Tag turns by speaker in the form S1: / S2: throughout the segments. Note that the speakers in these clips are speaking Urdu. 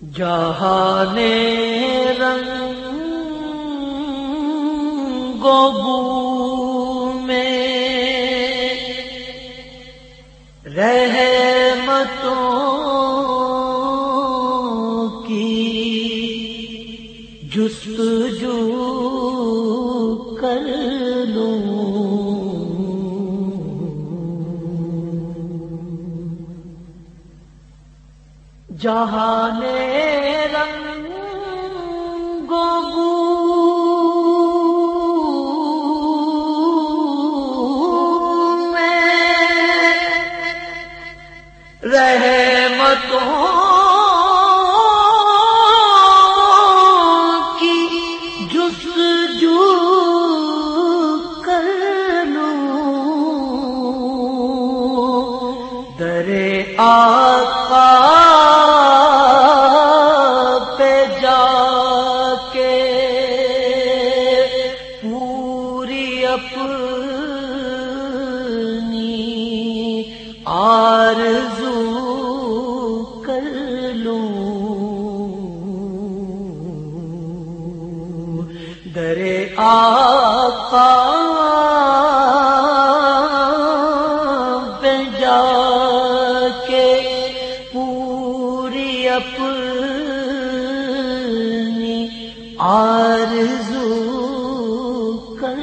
S1: جہان رنگ گوبو میں رحمتوں کی جستجو جہان رنگ گوگو میں رحمتوں درے آقا پہ جا کے پوری اپنی آرزو کر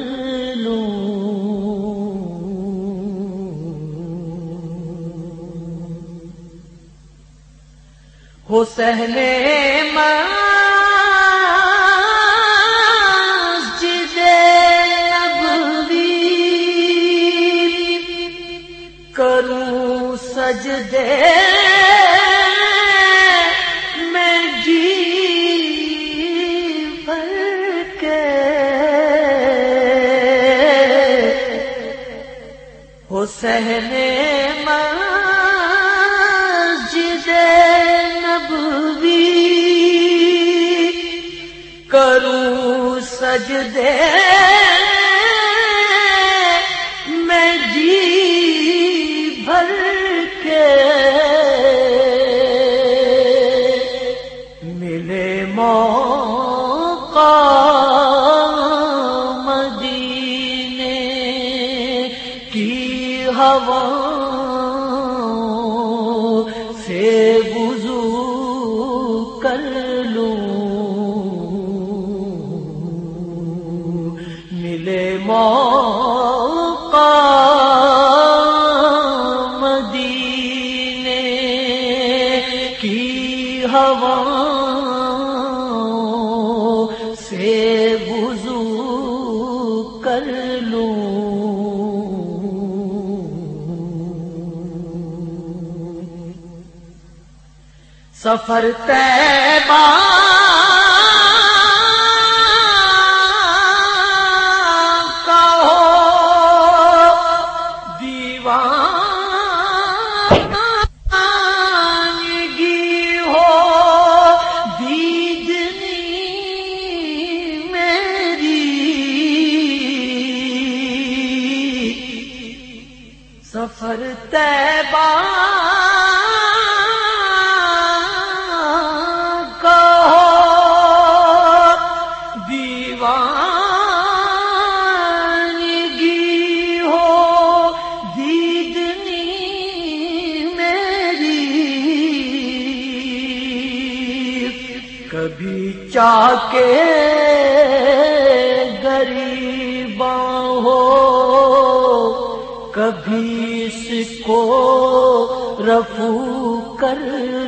S1: ہو سہلے مسجد سجدے میں جی بھر کے ہو سہنے مسجد نبوی کروں سجدے میں جی مدینے کی ہوا سے وضو کر لوں۔ ملے موقع مدینے کی ہوا سفر تیبا کا ہو دیوانگی ہو دیدنی میری۔ سفر تیبا چاہ کے غریباں ہو، کبھی اس کو رفو کر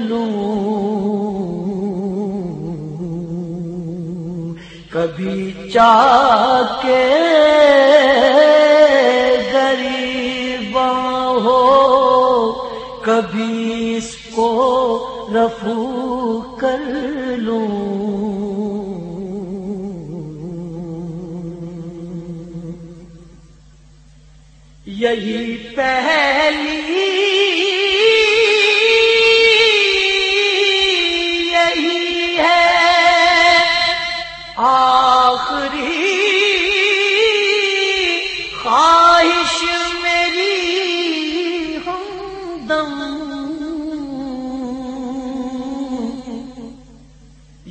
S1: لوں۔ کبھی چاہ کے غریباں ہو، کبھی اس کو رفو کر لوں۔ یہی پہلی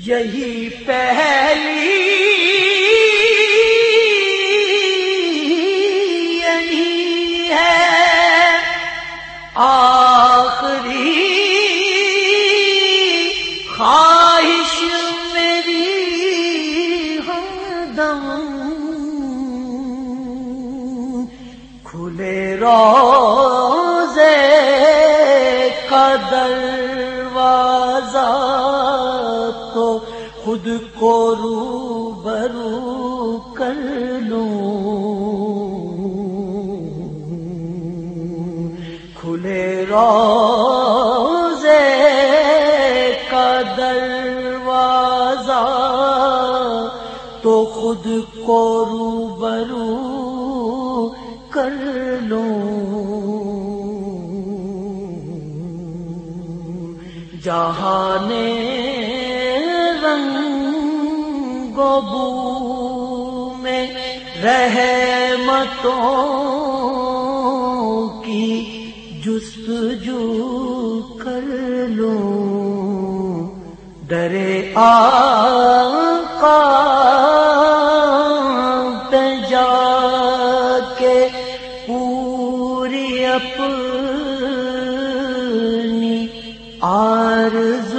S1: یہی پہلی یہی ہے آخری خواہش میری ہم کھلے روزے کا کو رو برو کر لوں۔ کھلے روزے کا دروازہ تو خود کو رو برو کر لوں۔ جہان رنگ بو میں رحمتوں کی جستجو کر لوں۔ ڈرے آقا پہ جا کے پوری اپنی آرزو